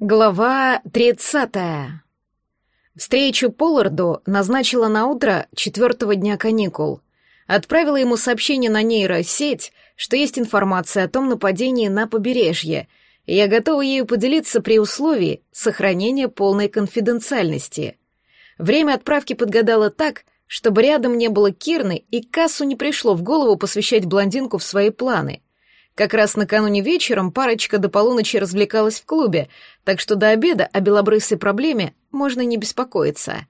Глава 30. Встречу Полларду назначила на утро четвертого дня каникул. Отправила ему сообщение на нейросеть, что есть информация о том нападении на побережье, и я готова ею поделиться при условии сохранения полной конфиденциальности. Время отправки подгадала так, чтобы рядом не было Кирны, и Кассу не пришло в голову посвящать блондинку в свои планы — как раз накануне вечером парочка до полуночи развлекалась в клубе, так что до обеда о белобрысой проблеме можно не беспокоиться.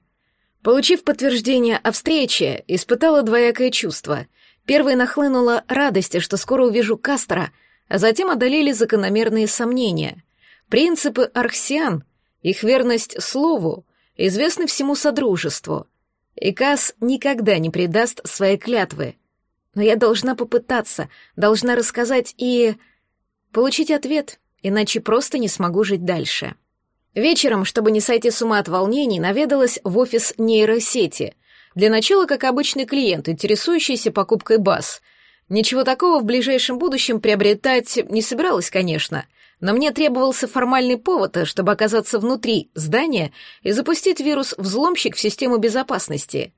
Получив подтверждение о встрече, испытала двоякое чувство. Первой нахлынула радость, что скоро увижу Кастера, а затем одолели закономерные сомнения. Принципы архсиан, их верность слову, известны всему Содружеству. И Кас никогда не предаст своей клятвы — но я должна попытаться, должна рассказать и... получить ответ, иначе просто не смогу жить дальше. Вечером, чтобы не сойти с ума от волнений, наведалась в офис нейросети. Для начала, как обычный клиент, интересующийся покупкой баз. Ничего такого в ближайшем будущем приобретать не собиралась, конечно, но мне требовался формальный повод, чтобы оказаться внутри здания и запустить вирус-взломщик в систему безопасности.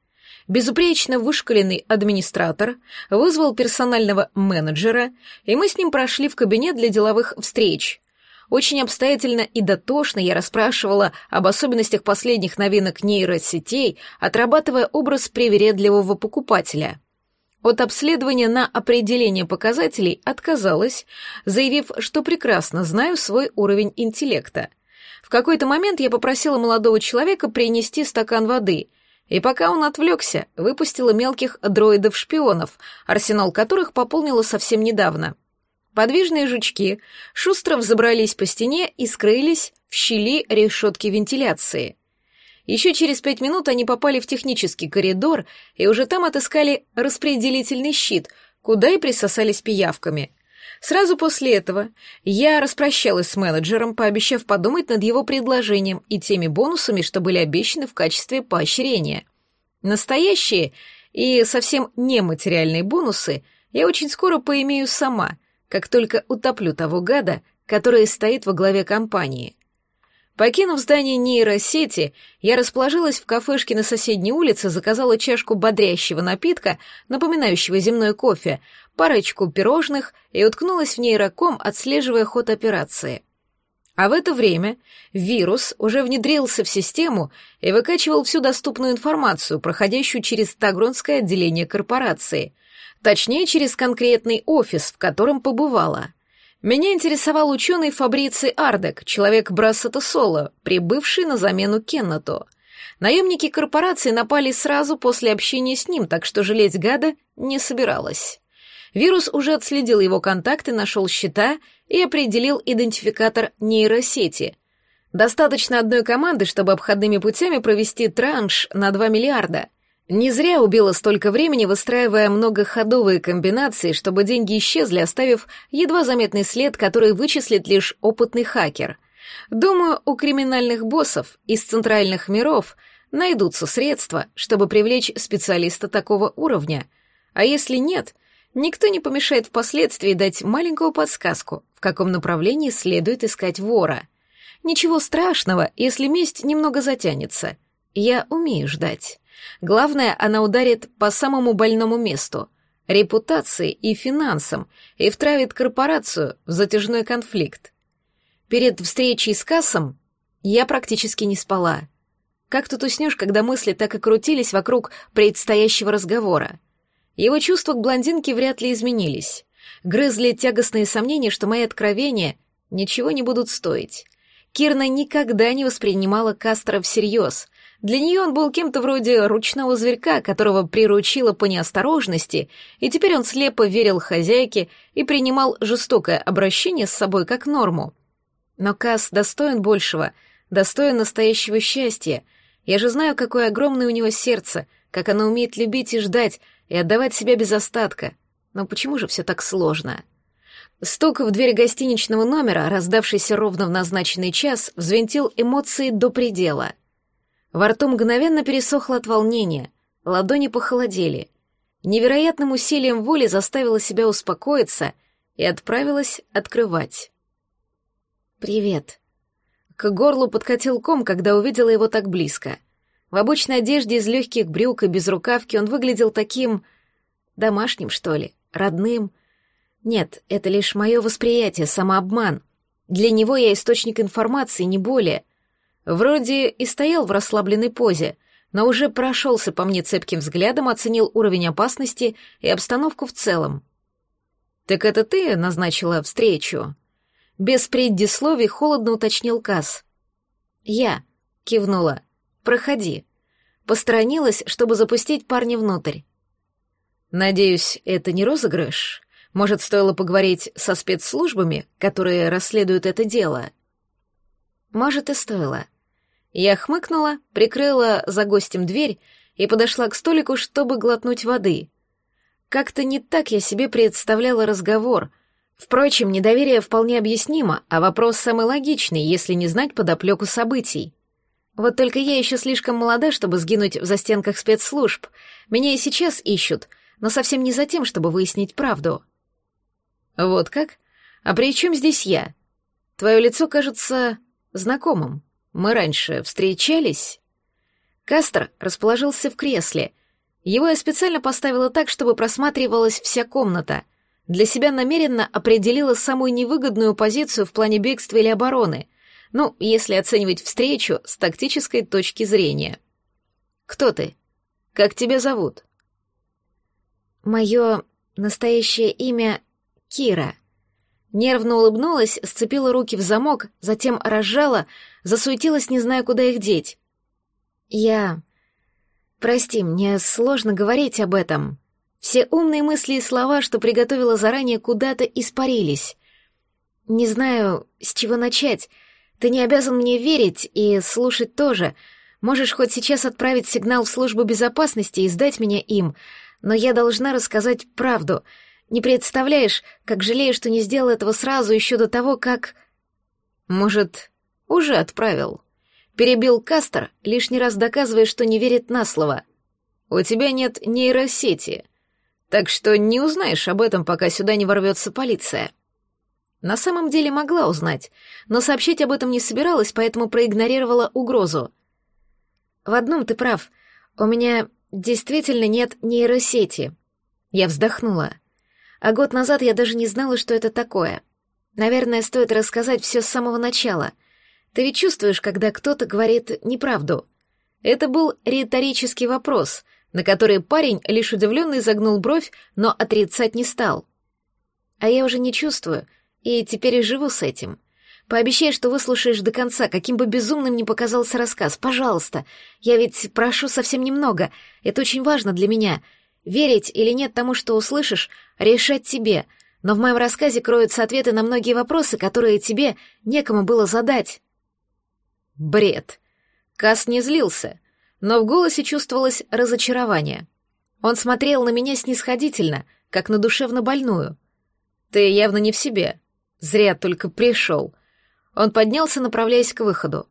Безупречно вышкаленный администратор вызвал персонального менеджера, и мы с ним прошли в кабинет для деловых встреч. Очень обстоятельно и дотошно я расспрашивала об особенностях последних новинок нейросетей, отрабатывая образ привередливого покупателя. От обследования на определение показателей отказалась, заявив, что прекрасно знаю свой уровень интеллекта. В какой-то момент я попросила молодого человека принести стакан воды — и пока он отвлекся, выпустила мелких дроидов-шпионов, арсенал которых пополнила совсем недавно. Подвижные жучки шустро взобрались по стене и скрылись в щели решетки вентиляции. Еще через пять минут они попали в технический коридор и уже там отыскали распределительный щит, куда и присосались пиявками. Сразу после этого я распрощалась с менеджером, пообещав подумать над его предложением и теми бонусами, что были обещаны в качестве поощрения. Настоящие и совсем нематериальные бонусы я очень скоро поимею сама, как только утоплю того гада, который стоит во главе компании. Покинув здание нейросети, я расположилась в кафешке на соседней улице, заказала чашку бодрящего напитка, напоминающего земной кофе, парочку пирожных и уткнулась в нейроком, отслеживая ход операции. А в это время вирус уже внедрился в систему и выкачивал всю доступную информацию, проходящую через Тагронское отделение корпорации, точнее, через конкретный офис, в котором побывала — меня интересовал ученый Фабриций Ардек, человек Брассета Соло, прибывший на замену Кеннету. Наемники корпорации напали сразу после общения с ним, так что жалеть гада не собиралась. Вирус уже отследил его контакты, нашел счета и определил идентификатор нейросети. Достаточно одной команды, чтобы обходными путями провести транш на 2 миллиарда — не зря убила столько времени, выстраивая многоходовые комбинации, чтобы деньги исчезли, оставив едва заметный след, который вычислит лишь опытный хакер. Думаю, у криминальных боссов из центральных миров найдутся средства, чтобы привлечь специалиста такого уровня. А если нет, никто не помешает впоследствии дать маленькую подсказку, в каком направлении следует искать вора. Ничего страшного, если месть немного затянется. Я умею ждать. Главное, она ударит по самому больному месту — репутации и финансам, и втравит корпорацию в затяжной конфликт. Перед встречей с Кассом я практически не спала. Как тут уснешь, когда мысли так и крутились вокруг предстоящего разговора? Его чувства к блондинке вряд ли изменились. Грызли тягостные сомнения, что мои откровения ничего не будут стоить. Кирна никогда не воспринимала Кастера всерьез, для нее он был кем-то вроде ручного зверька, которого приручила по неосторожности, и теперь он слепо верил хозяйке и принимал жестокое обращение с собой как норму. Но Кас достоин большего, достоин настоящего счастья. Я же знаю, какое огромное у него сердце, как оно умеет любить и ждать, и отдавать себя без остатка. Но почему же все так сложно?» Стук в дверь гостиничного номера, раздавшийся ровно в назначенный час, взвинтил эмоции до предела. Во рту мгновенно пересохло от волнения, ладони похолодели. Невероятным усилием воли заставила себя успокоиться и отправилась открывать. «Привет». К горлу подкатил ком, когда увидела его так близко. В обычной одежде из легких брюк и без рукавки он выглядел таким... домашним, что ли, родным. Нет, это лишь мое восприятие, самообман. Для него я источник информации, не более. Вроде и стоял в расслабленной позе, но уже прошелся по мне цепким взглядом, оценил уровень опасности и обстановку в целом. «Так это ты назначила встречу?» Без предисловий холодно уточнил Касс. «Я», — кивнула. «Проходи». Посторонилась, чтобы запустить парня внутрь. «Надеюсь, это не розыгрыш? Может, стоило поговорить со спецслужбами, которые расследуют это дело?» «Может, и стоило». Я хмыкнула, прикрыла за гостем дверь и подошла к столику, чтобы глотнуть воды. Как-то не так я себе представляла разговор. Впрочем, недоверие вполне объяснимо, а вопрос самый логичный, если не знать подоплеку событий. Вот только я еще слишком молода, чтобы сгинуть в застенках спецслужб. Меня и сейчас ищут, но совсем не за тем, чтобы выяснить правду. Вот как? А при чем здесь я? Твое лицо кажется знакомым. Мы раньше встречались?» Кастер расположился в кресле. Его я специально поставила так, чтобы просматривалась вся комната. Для себя намеренно определила самую невыгодную позицию в плане бегства или обороны. Ну, если оценивать встречу с тактической точки зрения. «Кто ты? Как тебя зовут?» «Мое настоящее имя Кира», Нервно улыбнулась, сцепила руки в замок, затем разжала, засуетилась, не зная, куда их деть. «Я... Прости, мне сложно говорить об этом. Все умные мысли и слова, что приготовила заранее, куда-то испарились. Не знаю, с чего начать. Ты не обязан мне верить и слушать тоже. Можешь хоть сейчас отправить сигнал в службу безопасности и сдать меня им, но я должна рассказать правду — не представляешь, как жалею, что не сделал этого сразу еще до того, как... Может, уже отправил. Перебил Кастер, лишний раз доказывая, что не верит на слово. У тебя нет нейросети, так что не узнаешь об этом, пока сюда не ворвется полиция. На самом деле могла узнать, но сообщить об этом не собиралась, поэтому проигнорировала угрозу. В одном ты прав, у меня действительно нет нейросети. Я вздохнула. А год назад я даже не знала, что это такое. Наверное, стоит рассказать все с самого начала. Ты ведь чувствуешь, когда кто-то говорит неправду. Это был риторический вопрос, на который парень лишь удивленно изогнул бровь, но отрицать не стал. А я уже не чувствую, и теперь и живу с этим. Пообещай, что выслушаешь до конца, каким бы безумным ни показался рассказ. Пожалуйста. Я ведь прошу совсем немного. Это очень важно для меня — Верить или нет тому, что услышишь, решать тебе, но в моем рассказе кроются ответы на многие вопросы, которые тебе некому было задать. Бред. Кас не злился, но в голосе чувствовалось разочарование. Он смотрел на меня снисходительно, как на душевно больную. Ты явно не в себе. Зря только пришел. Он поднялся, направляясь к выходу.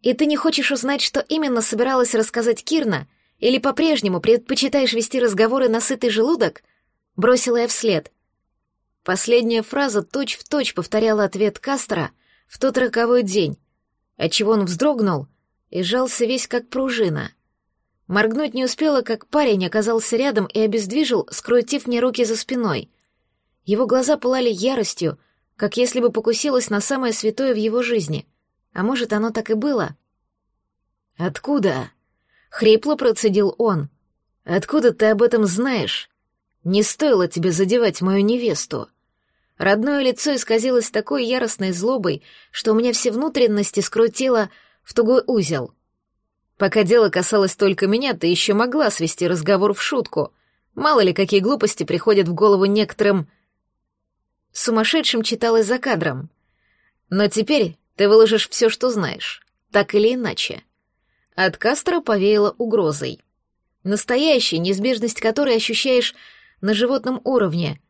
И ты не хочешь узнать, что именно собиралась рассказать Кирна — или по-прежнему предпочитаешь вести разговоры на сытый желудок?» Бросила я вслед. Последняя фраза точь-в-точь точь повторяла ответ Кастера в тот роковой день, отчего он вздрогнул и сжался весь как пружина. Моргнуть не успела, как парень оказался рядом и обездвижил, скрутив мне руки за спиной. Его глаза пылали яростью, как если бы покусилась на самое святое в его жизни. А может, оно так и было? «Откуда?» Хрипло процедил он. «Откуда ты об этом знаешь? Не стоило тебе задевать мою невесту». Родное лицо исказилось такой яростной злобой, что у меня все внутренности скрутило в тугой узел. Пока дело касалось только меня, ты еще могла свести разговор в шутку. Мало ли, какие глупости приходят в голову некоторым... Сумасшедшим читалось за кадром. Но теперь ты выложишь все, что знаешь, так или иначе. От Кастро повеяло угрозой. Настоящей, неизбежность которой ощущаешь на животном уровне.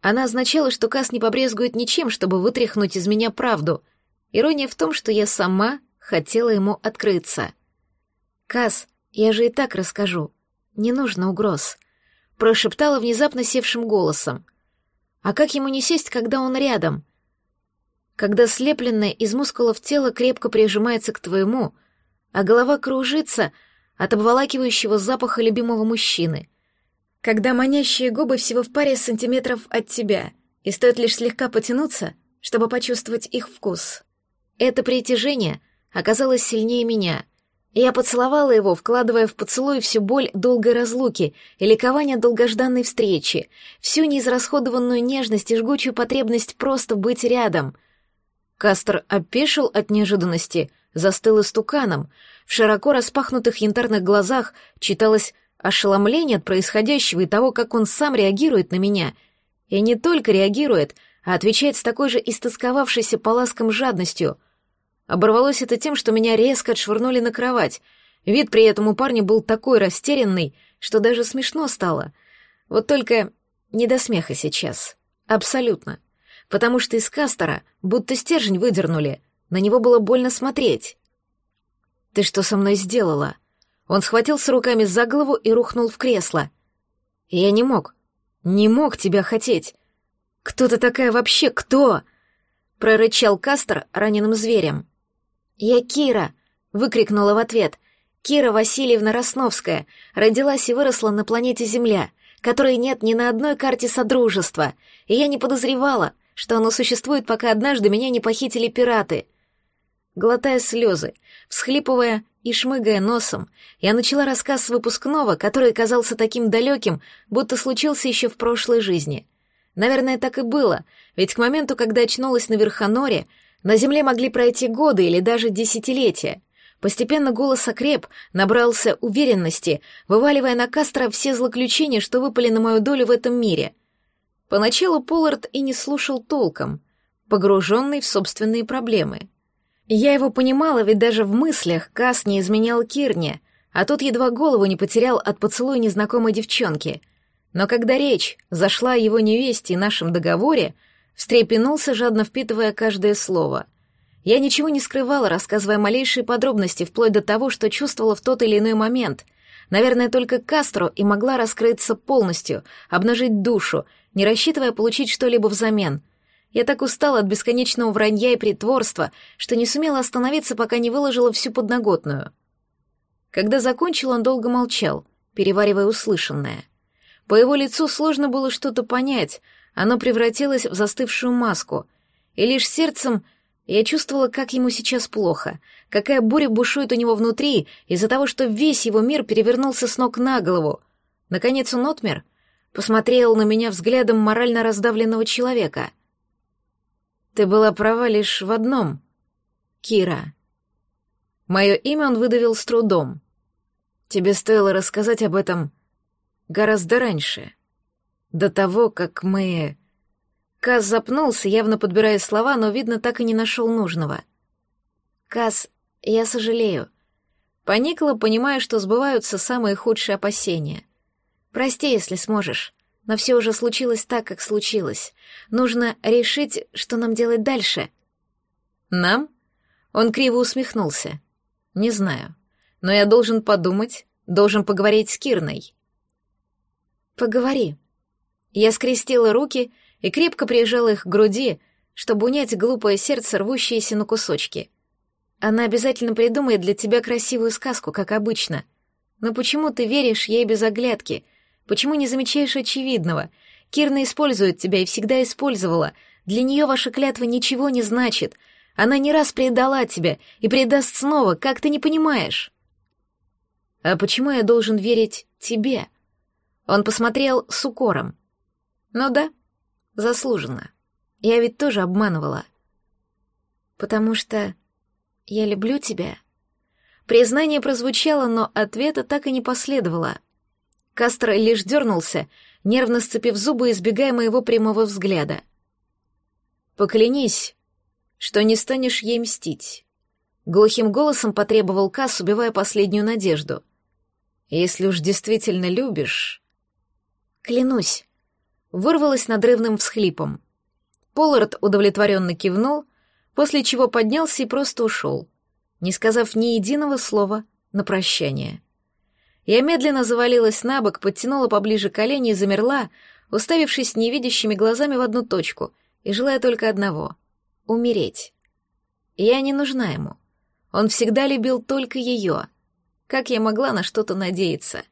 Она означала, что Кас не побрезгует ничем, чтобы вытряхнуть из меня правду. Ирония в том, что я сама хотела ему открыться. «Кас, я же и так расскажу. Не нужно угроз», — прошептала внезапно севшим голосом. «А как ему не сесть, когда он рядом?» когда слепленное из мускулов тело крепко прижимается к твоему, а голова кружится от обволакивающего запаха любимого мужчины, когда манящие губы всего в паре сантиметров от тебя, и стоит лишь слегка потянуться, чтобы почувствовать их вкус. Это притяжение оказалось сильнее меня — я поцеловала его, вкладывая в поцелуй всю боль долгой разлуки и ликование долгожданной встречи, всю неизрасходованную нежность и жгучую потребность просто быть рядом. Кастер опешил от неожиданности, застыл истуканом. В широко распахнутых янтарных глазах читалось ошеломление от происходящего и того, как он сам реагирует на меня. И не только реагирует, а отвечает с такой же истосковавшейся по ласкам жадностью — Оборвалось это тем, что меня резко отшвырнули на кровать. Вид при этом у парня был такой растерянный, что даже смешно стало. Вот только не до смеха сейчас. Абсолютно. Потому что из Кастера будто стержень выдернули. На него было больно смотреть. «Ты что со мной сделала?» Он схватился руками за голову и рухнул в кресло. «Я не мог. Не мог тебя хотеть. Кто ты такая вообще? Кто?» Прорычал Кастер раненым зверем. «Я Кира!» — выкрикнула в ответ. «Кира Васильевна Росновская родилась и выросла на планете Земля, которой нет ни на одной карте Содружества, и я не подозревала, что оно существует, пока однажды меня не похитили пираты». Глотая слезы, всхлипывая и шмыгая носом, я начала рассказ с выпускного, который казался таким далеким, будто случился еще в прошлой жизни. Наверное, так и было, ведь к моменту, когда очнулась на Верхоноре, на Земле могли пройти годы или даже десятилетия. Постепенно голос окреп, набрался уверенности, вываливая на Кастро все злоключения, что выпали на мою долю в этом мире. Поначалу Поллард и не слушал толком, погруженный в собственные проблемы. Я его понимала, ведь даже в мыслях Кас не изменял Кирне, а тот едва голову не потерял от поцелуя незнакомой девчонки. Но когда речь зашла о его невесте и нашем договоре, встрепенулся, жадно впитывая каждое слово. Я ничего не скрывала, рассказывая малейшие подробности, вплоть до того, что чувствовала в тот или иной момент. Наверное, только Кастро и могла раскрыться полностью, обнажить душу, не рассчитывая получить что-либо взамен. Я так устала от бесконечного вранья и притворства, что не сумела остановиться, пока не выложила всю подноготную. Когда закончил, он долго молчал, переваривая услышанное. По его лицу сложно было что-то понять — оно превратилось в застывшую маску, и лишь сердцем я чувствовала, как ему сейчас плохо, какая буря бушует у него внутри из-за того, что весь его мир перевернулся с ног на голову. Наконец он отмер, посмотрел на меня взглядом морально раздавленного человека. «Ты была права лишь в одном, Кира». Мое имя он выдавил с трудом. «Тебе стоило рассказать об этом гораздо раньше». До того, как мы... Каз запнулся, явно подбирая слова, но, видно, так и не нашел нужного. Каз, я сожалею. Поникла, понимая, что сбываются самые худшие опасения. Прости, если сможешь, но все уже случилось так, как случилось. Нужно решить, что нам делать дальше. Нам? Он криво усмехнулся. Не знаю, но я должен подумать, должен поговорить с Кирной. Поговори, я скрестила руки и крепко прижала их к груди, чтобы унять глупое сердце, рвущееся на кусочки. Она обязательно придумает для тебя красивую сказку, как обычно. Но почему ты веришь ей без оглядки? Почему не замечаешь очевидного? Кирна использует тебя и всегда использовала. Для нее ваша клятва ничего не значит. Она не раз предала тебя и предаст снова, как ты не понимаешь. А почему я должен верить тебе? Он посмотрел с укором. Ну да, заслуженно. Я ведь тоже обманывала. Потому что я люблю тебя. Признание прозвучало, но ответа так и не последовало. Кастро лишь дернулся, нервно сцепив зубы, избегая моего прямого взгляда. «Поклянись, что не станешь ей мстить», — глухим голосом потребовал Кас, убивая последнюю надежду. «Если уж действительно любишь...» «Клянусь», вырвалась надрывным всхлипом. Поллард удовлетворенно кивнул, после чего поднялся и просто ушел, не сказав ни единого слова на прощание. Я медленно завалилась на бок, подтянула поближе колени и замерла, уставившись невидящими глазами в одну точку и желая только одного — умереть. Я не нужна ему. Он всегда любил только ее. Как я могла на что-то надеяться?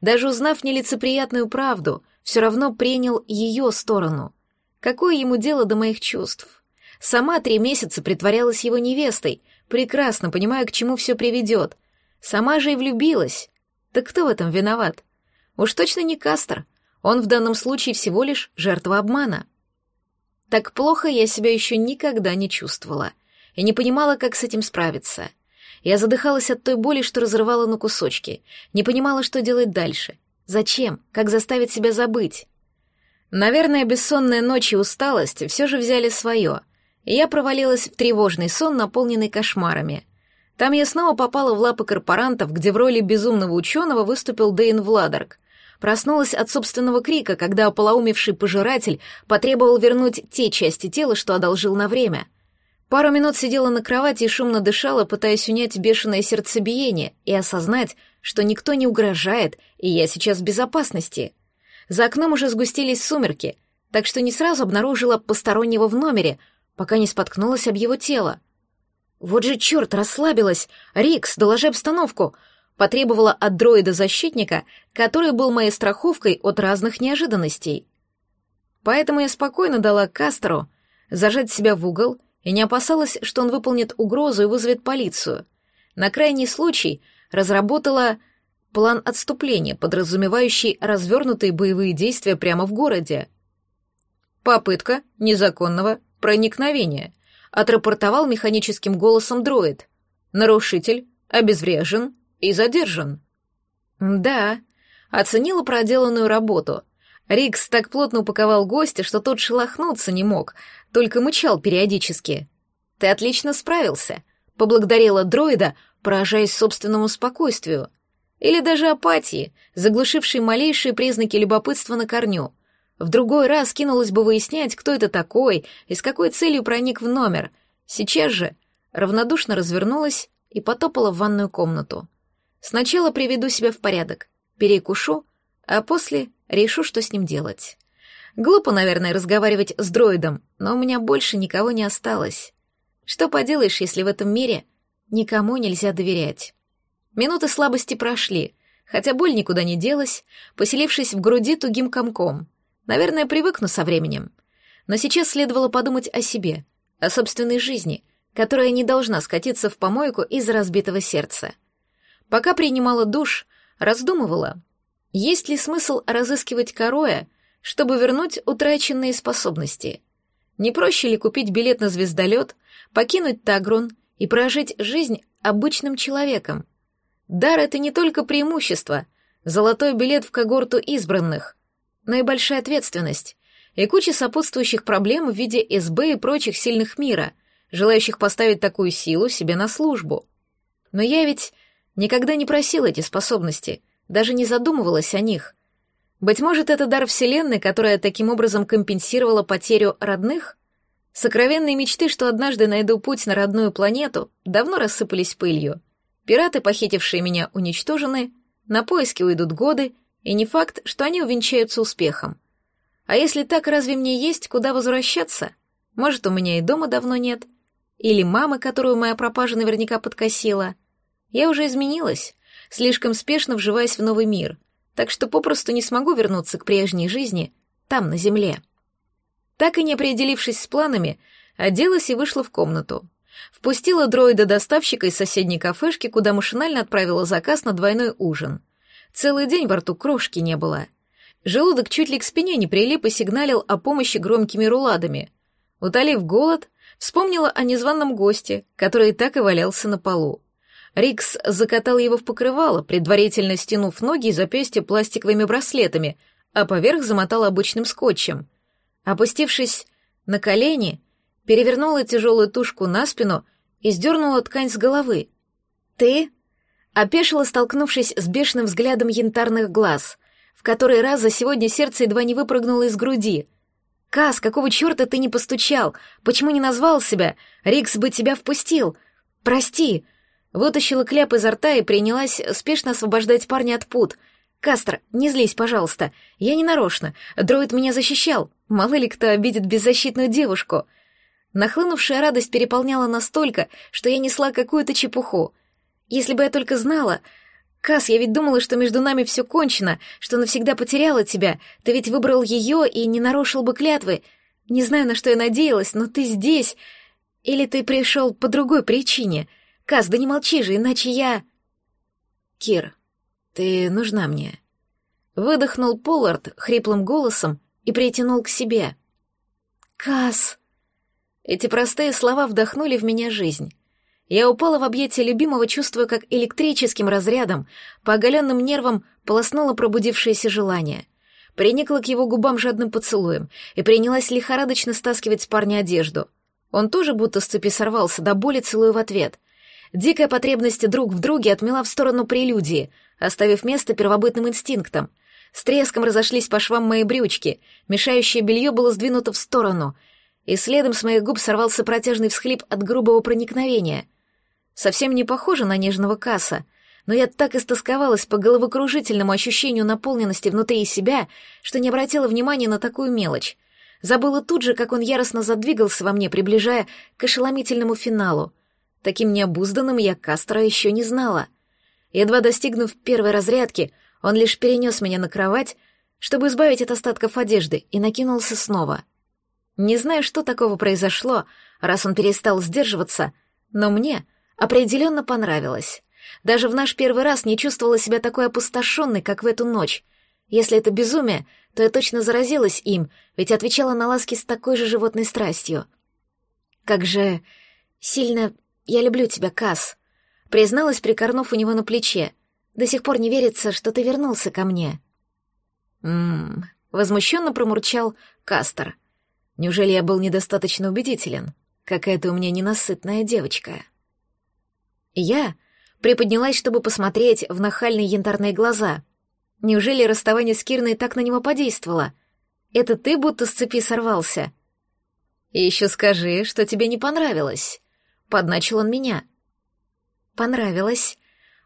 Даже узнав нелицеприятную правду, все равно принял ее сторону. Какое ему дело до моих чувств? Сама три месяца притворялась его невестой, прекрасно понимая, к чему все приведет. Сама же и влюбилась. Так кто в этом виноват? Уж точно не Кастер. Он в данном случае всего лишь жертва обмана. Так плохо я себя еще никогда не чувствовала и не понимала, как с этим справиться. Я задыхалась от той боли, что разрывала на кусочки, не понимала, что делать дальше. Зачем? Как заставить себя забыть? Наверное, бессонная ночь и усталость все же взяли свое, и я провалилась в тревожный сон, наполненный кошмарами. Там я снова попала в лапы корпорантов, где в роли безумного ученого выступил Дейн Владарк. Проснулась от собственного крика, когда ополоумевший пожиратель потребовал вернуть те части тела, что одолжил на время. Пару минут сидела на кровати и шумно дышала, пытаясь унять бешеное сердцебиение и осознать, что никто не угрожает, и я сейчас в безопасности. За окном уже сгустились сумерки, так что не сразу обнаружила постороннего в номере, пока не споткнулась об его тело. Вот же черт, расслабилась! Рикс, доложи обстановку! Потребовала от дроида-защитника, который был моей страховкой от разных неожиданностей. Поэтому я спокойно дала Кастеру зажать себя в угол и не опасалась, что он выполнит угрозу и вызовет полицию. На крайний случай разработала план отступления, подразумевающий развернутые боевые действия прямо в городе. Попытка незаконного проникновения, отрапортовал механическим голосом дроид. Нарушитель обезврежен и задержан. Да, оценила проделанную работу. Рикс так плотно упаковал гостя, что тот шелохнуться не мог, только мычал периодически. Ты отлично справился, поблагодарила дроида, поражаясь собственному спокойствию. Или даже апатии, заглушившей малейшие признаки любопытства на корню. В другой раз кинулась бы выяснять, кто это такой и с какой целью проник в номер. Сейчас же равнодушно развернулась и потопала в ванную комнату. Сначала приведу себя в порядок, перекушу, а после решу, что с ним делать. Глупо, наверное, разговаривать с дроидом, но у меня больше никого не осталось. Что поделаешь, если в этом мире никому нельзя доверять? Минуты слабости прошли, хотя боль никуда не делась, поселившись в груди тугим комком — Наверное, привыкну со временем. Но сейчас следовало подумать о себе, о собственной жизни, которая не должна скатиться в помойку из-за разбитого сердца. Пока принимала душ, раздумывала, есть ли смысл разыскивать Короя, чтобы вернуть утраченные способности. Не проще ли купить билет на звездолет, покинуть Тагрун и прожить жизнь обычным человеком? Дар — это не только преимущество, золотой билет в когорту избранных, но и большая ответственность, и куча сопутствующих проблем в виде СБ и прочих сильных мира, желающих поставить такую силу себе на службу. Но я ведь никогда не просила эти способности, даже не задумывалась о них. Быть может, это дар Вселенной, которая таким образом компенсировала потерю родных? Сокровенные мечты, что однажды найду путь на родную планету, давно рассыпались пылью. Пираты, похитившие меня, уничтожены, на поиски уйдут годы, и не факт, что они увенчаются успехом. А если так, разве мне есть куда возвращаться? Может, у меня и дома давно нет? Или мамы, которую моя пропажа наверняка подкосила? Я уже изменилась, слишком спешно вживаясь в новый мир, так что попросту не смогу вернуться к прежней жизни там, на земле. Так и не определившись с планами, оделась и вышла в комнату. Впустила дроида-доставщика из соседней кафешки, куда машинально отправила заказ на двойной ужин — Целый день во рту крошки не было. Желудок чуть ли к спине не прилип и сигналил о помощи громкими руладами. Утолив голод, вспомнила о незваном госте, который так и валялся на полу. Рикс закатал его в покрывало, предварительно стянув ноги и запястья пластиковыми браслетами, а поверх замотал обычным скотчем. Опустившись на колени, перевернула тяжелую тушку на спину и сдернула ткань с головы. «Ты?» Опешила, столкнувшись с бешеным взглядом янтарных глаз. В который раз за сегодня сердце едва не выпрыгнуло из груди. «Кас, какого черта ты не постучал? Почему не назвал себя? Рикс бы тебя впустил. Прости!» Вытащила кляп изо рта и принялась спешно освобождать парня от пут. «Кастро, не злись, пожалуйста. Я не нарочно. Дроид меня защищал. Мало ли кто обидит беззащитную девушку». Нахлынувшая радость переполняла настолько, что я несла какую-то чепуху. Если бы я только знала... Кас, я ведь думала, что между нами все кончено, что навсегда потеряла тебя. Ты ведь выбрал ее и не нарушил бы клятвы. Не знаю, на что я надеялась, но ты здесь. Или ты пришел по другой причине. Кас, да не молчи же, иначе я... Кир, ты нужна мне. Выдохнул Поллард хриплым голосом и притянул к себе. Кас. Эти простые слова вдохнули в меня жизнь. Я упала в объятия любимого, чувствуя, как электрическим разрядом по оголенным нервам полоснуло пробудившееся желание. Приникла к его губам жадным поцелуем и принялась лихорадочно стаскивать с парня одежду. Он тоже будто с цепи сорвался, до боли целую в ответ. Дикая потребность друг в друге отмела в сторону прелюдии, оставив место первобытным инстинктам. С треском разошлись по швам мои брючки, мешающее белье было сдвинуто в сторону — и следом с моих губ сорвался протяжный всхлип от грубого проникновения. Совсем не похоже на нежного касса, но я так истосковалась по головокружительному ощущению наполненности внутри себя, что не обратила внимания на такую мелочь. Забыла тут же, как он яростно задвигался во мне, приближая к ошеломительному финалу. Таким необузданным я Кастро еще не знала. Едва достигнув первой разрядки, он лишь перенес меня на кровать, чтобы избавить от остатков одежды, и накинулся снова — не знаю, что такого произошло, раз он перестал сдерживаться, но мне определенно понравилось. Даже в наш первый раз не чувствовала себя такой опустошенной, как в эту ночь. Если это безумие, то я точно заразилась им, ведь отвечала на ласки с такой же животной страстью. «Как же сильно я люблю тебя, Кас», — призналась, прикорнув у него на плече. «До сих пор не верится, что ты вернулся ко мне». «М-м-м», возмущенно промурчал Кастер. Неужели я был недостаточно убедителен? Какая-то у меня ненасытная девочка. Я приподнялась, чтобы посмотреть в нахальные янтарные глаза. Неужели расставание с Кирной так на него подействовало? Это ты будто с цепи сорвался? И еще скажи, что тебе не понравилось. Подначил он меня. Понравилось.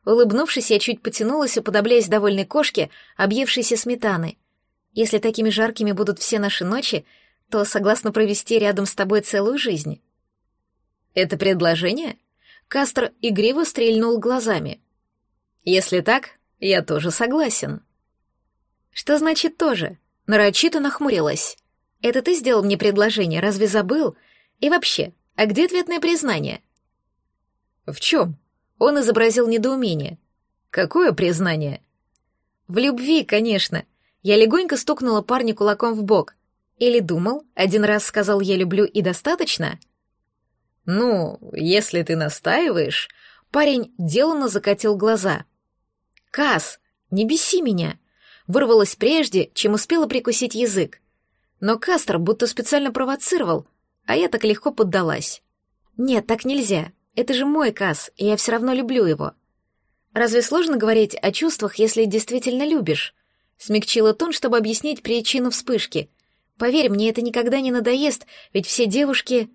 Улыбнувшись, я чуть потянулась, уподобляясь довольной кошке, объевшейся сметаны. Если такими жаркими будут все наши ночи, то согласна провести рядом с тобой целую жизнь. Это предложение? Кастр игриво стрельнул глазами. Если так, я тоже согласен. Что значит тоже? Нарочито нахмурилась. Это ты сделал мне предложение, разве забыл? И вообще, а где ответное признание? В чем? Он изобразил недоумение. Какое признание? В любви, конечно. Я легонько стукнула парня кулаком в бок. Или думал, один раз сказал «я люблю» и достаточно? Ну, если ты настаиваешь... Парень деланно закатил глаза. «Кас, не беси меня!» Вырвалась прежде, чем успела прикусить язык. Но Кастер будто специально провоцировал, а я так легко поддалась. «Нет, так нельзя. Это же мой Кас, и я все равно люблю его». «Разве сложно говорить о чувствах, если действительно любишь?» Смягчила тон, чтобы объяснить причину вспышки — Поверь, мне это никогда не надоест, ведь все девушки...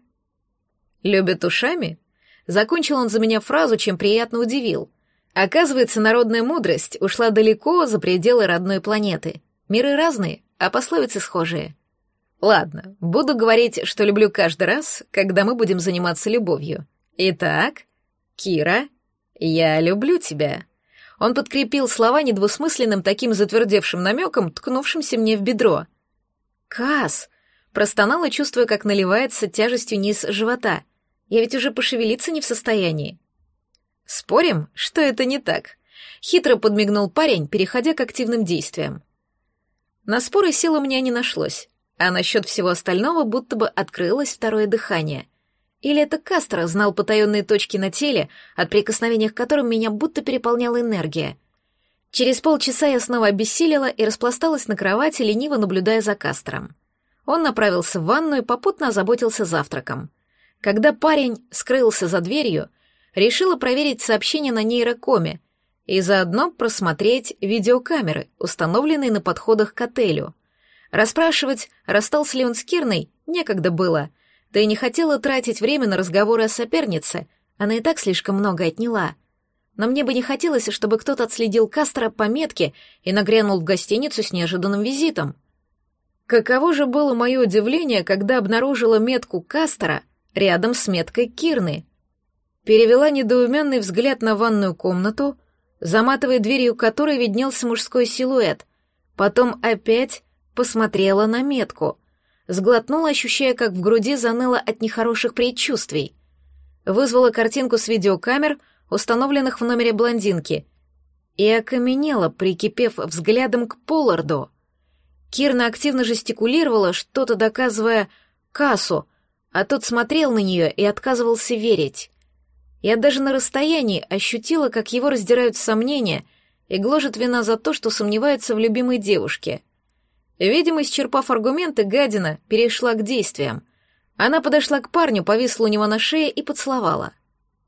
Любят ушами? Закончил он за меня фразу, чем приятно удивил. Оказывается, народная мудрость ушла далеко за пределы родной планеты. Миры разные, а пословицы схожие. Ладно, буду говорить, что люблю каждый раз, когда мы будем заниматься любовью. Итак, Кира, я люблю тебя. Он подкрепил слова недвусмысленным таким затвердевшим намеком, ткнувшимся мне в бедро — «Кас!» — простонала, чувствуя, как наливается тяжестью низ живота. «Я ведь уже пошевелиться не в состоянии». «Спорим, что это не так?» — хитро подмигнул парень, переходя к активным действиям. На споры сил у меня не нашлось, а насчет всего остального будто бы открылось второе дыхание. Или это Кастро знал потаенные точки на теле, от прикосновения к которым меня будто переполняла энергия — Через полчаса я снова обессилила и распласталась на кровати, лениво наблюдая за Кастером. Он направился в ванную и попутно озаботился завтраком. Когда парень скрылся за дверью, решила проверить сообщение на нейрокоме и заодно просмотреть видеокамеры, установленные на подходах к отелю. Расспрашивать, расстался ли он с Кирной, некогда было, да и не хотела тратить время на разговоры о сопернице, она и так слишком много отняла — но мне бы не хотелось, чтобы кто-то отследил Кастро по метке и нагрянул в гостиницу с неожиданным визитом. Каково же было мое удивление, когда обнаружила метку Кастера рядом с меткой Кирны. Перевела недоуменный взгляд на ванную комнату, заматывая дверью которой виднелся мужской силуэт, потом опять посмотрела на метку, сглотнула, ощущая, как в груди заныло от нехороших предчувствий. Вызвала картинку с видеокамер, установленных в номере блондинки, и окаменела, прикипев взглядом к Полларду. Кирна активно жестикулировала, что-то доказывая Кассу, а тот смотрел на нее и отказывался верить. Я даже на расстоянии ощутила, как его раздирают сомнения и гложет вина за то, что сомневается в любимой девушке. Видимо, исчерпав аргументы, гадина перешла к действиям. Она подошла к парню, повисла у него на шее и поцеловала.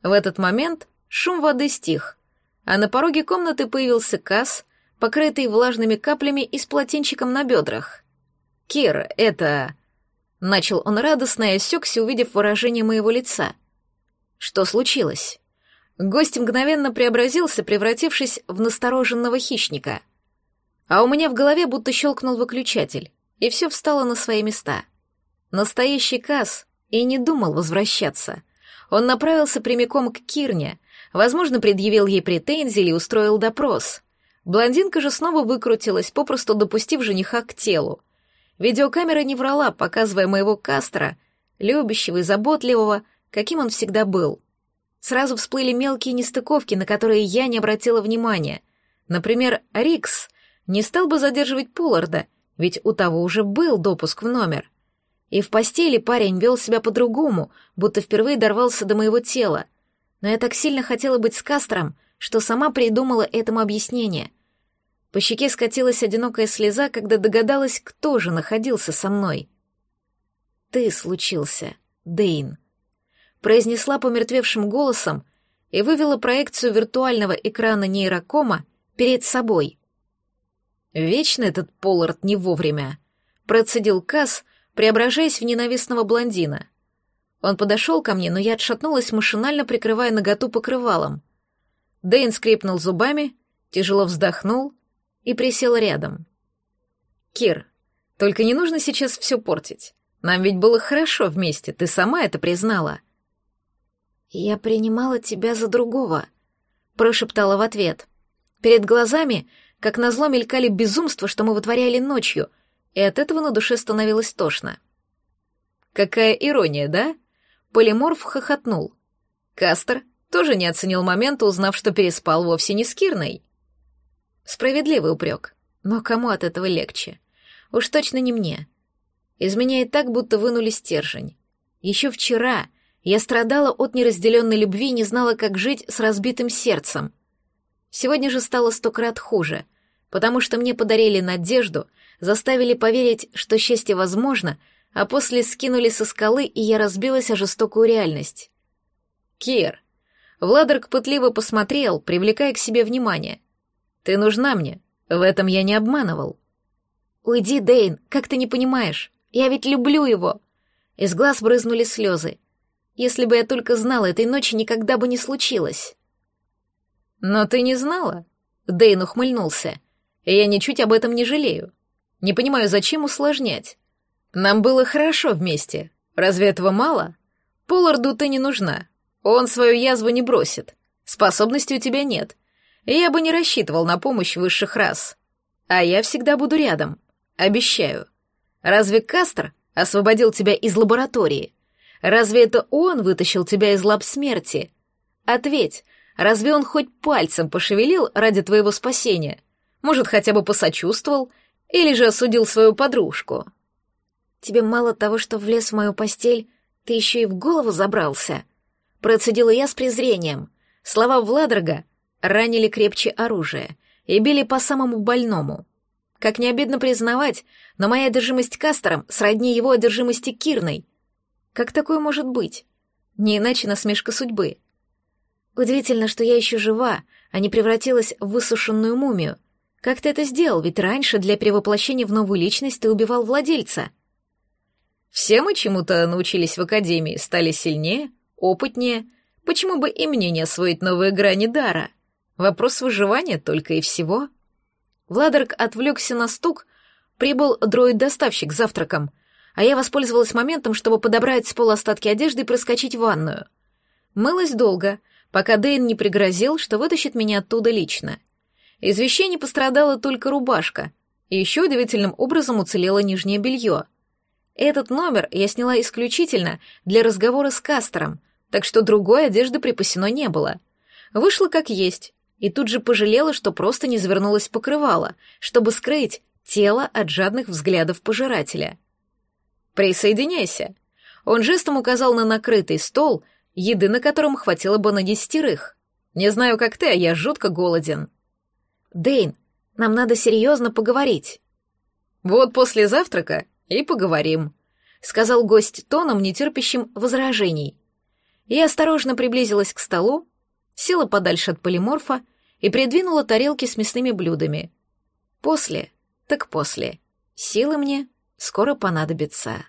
В этот момент шум воды стих, а на пороге комнаты появился Касс, покрытый влажными каплями и с полотенчиком на бедрах. «Кир, это...» Начал он радостно и осекся, увидев выражение моего лица. Что случилось? Гость мгновенно преобразился, превратившись в настороженного хищника. А у меня в голове будто щелкнул выключатель, и все встало на свои места. Настоящий Касс и не думал возвращаться. Он направился прямиком к Кирне, возможно, предъявил ей претензии или устроил допрос. Блондинка же снова выкрутилась, попросту допустив жениха к телу. Видеокамера не врала, показывая моего Кастера, любящего и заботливого, каким он всегда был. Сразу всплыли мелкие нестыковки, на которые я не обратила внимания. Например, Рикс не стал бы задерживать Полларда, ведь у того уже был допуск в номер. И в постели парень вел себя по-другому, будто впервые дорвался до моего тела. Но я так сильно хотела быть с Кастром, что сама придумала этому объяснение. По щеке скатилась одинокая слеза, когда догадалась, кто же находился со мной. «Ты случился, Дейн», произнесла помертвевшим голосом и вывела проекцию виртуального экрана нейрокома перед собой. «Вечно этот Поллард не вовремя», — процедил Касс, преображаясь в ненавистного блондина. Он подошел ко мне, но я отшатнулась, машинально прикрывая наготу покрывалом. Дэйн скрипнул зубами, тяжело вздохнул и присел рядом. «Кир, только не нужно сейчас все портить. Нам ведь было хорошо вместе, ты сама это признала». «Я принимала тебя за другого», — прошептала в ответ. Перед глазами, как назло, мелькали безумства, что мы вытворяли ночью, и от этого на душе становилось тошно. «Какая ирония, да?» Полиморф хохотнул. Кастер тоже не оценил момента, узнав, что переспал вовсе не с Кирной. Справедливый упрек, но кому от этого легче? Уж точно не мне. Из меня и так будто вынули стержень. Еще вчера я страдала от неразделенной любви и не знала, как жить с разбитым сердцем. Сегодня же стало сто крат хуже, потому что мне подарили надежду, заставили поверить, что счастье возможно, а после скинули со скалы, и я разбилась о жестокую реальность. «Кир!» Владарк пытливо посмотрел, привлекая к себе внимание. «Ты нужна мне, в этом я не обманывал». «Уйди, Дейн, как ты не понимаешь? Я ведь люблю его!» Из глаз брызнули слезы. Если бы я только знала, этой ночи никогда бы не случилось. Но ты не знала? Дэйн ухмыльнулся. И я ничуть об этом не жалею. Не понимаю, зачем усложнять. Нам было хорошо вместе. Разве этого мало? Полларду ты не нужна. Он свою язву не бросит. Способностей у тебя нет. И я бы не рассчитывал на помощь высших рас. А я всегда буду рядом. Обещаю. Разве Кастр освободил тебя из лаборатории? Разве это он вытащил тебя из лап смерти? Ответь, разве он хоть пальцем пошевелил ради твоего спасения? Может, хотя бы посочувствовал? Или же осудил свою подружку? Тебе мало того, что влез в мою постель, ты еще и в голову забрался. Процедила я с презрением. Слова Владрога ранили крепче оружия и били по самому больному. Как не обидно признавать, но моя одержимость Кастером сродни его одержимости Кирной, как такое может быть? Не иначе насмешка судьбы. Удивительно, что я еще жива, а не превратилась в высушенную мумию. Как ты это сделал? Ведь раньше для перевоплощения в новую личность ты убивал владельца. Все мы чему-то научились в академии, стали сильнее, опытнее. Почему бы и мне не освоить новые грани дара? Вопрос выживания только и всего. Владарк отвлекся на стук, прибыл дроид-доставщик завтраком — а я воспользовалась моментом, чтобы подобрать с пола остатки одежды и проскочить в ванную. Мылась долго, пока Дэйн не пригрозил, что вытащит меня оттуда лично. Из вещей не пострадала только рубашка, и еще удивительным образом уцелело нижнее белье. Этот номер я сняла исключительно для разговора с Кастером, так что другой одежды припасено не было. Вышло как есть, и тут же пожалела, что просто не завернулась в покрывало, чтобы скрыть тело от жадных взглядов пожирателя. «Присоединяйся». Он жестом указал на накрытый стол, еды на котором хватило бы на десятерых. «Не знаю, как ты, а я жутко голоден». «Дэйн, нам надо серьезно поговорить». «Вот после завтрака и поговорим», — сказал гость тоном, нетерпящим возражений. Я осторожно приблизилась к столу, села подальше от полиморфа и придвинула тарелки с мясными блюдами. После, так после. Силы мне скоро понадобятся.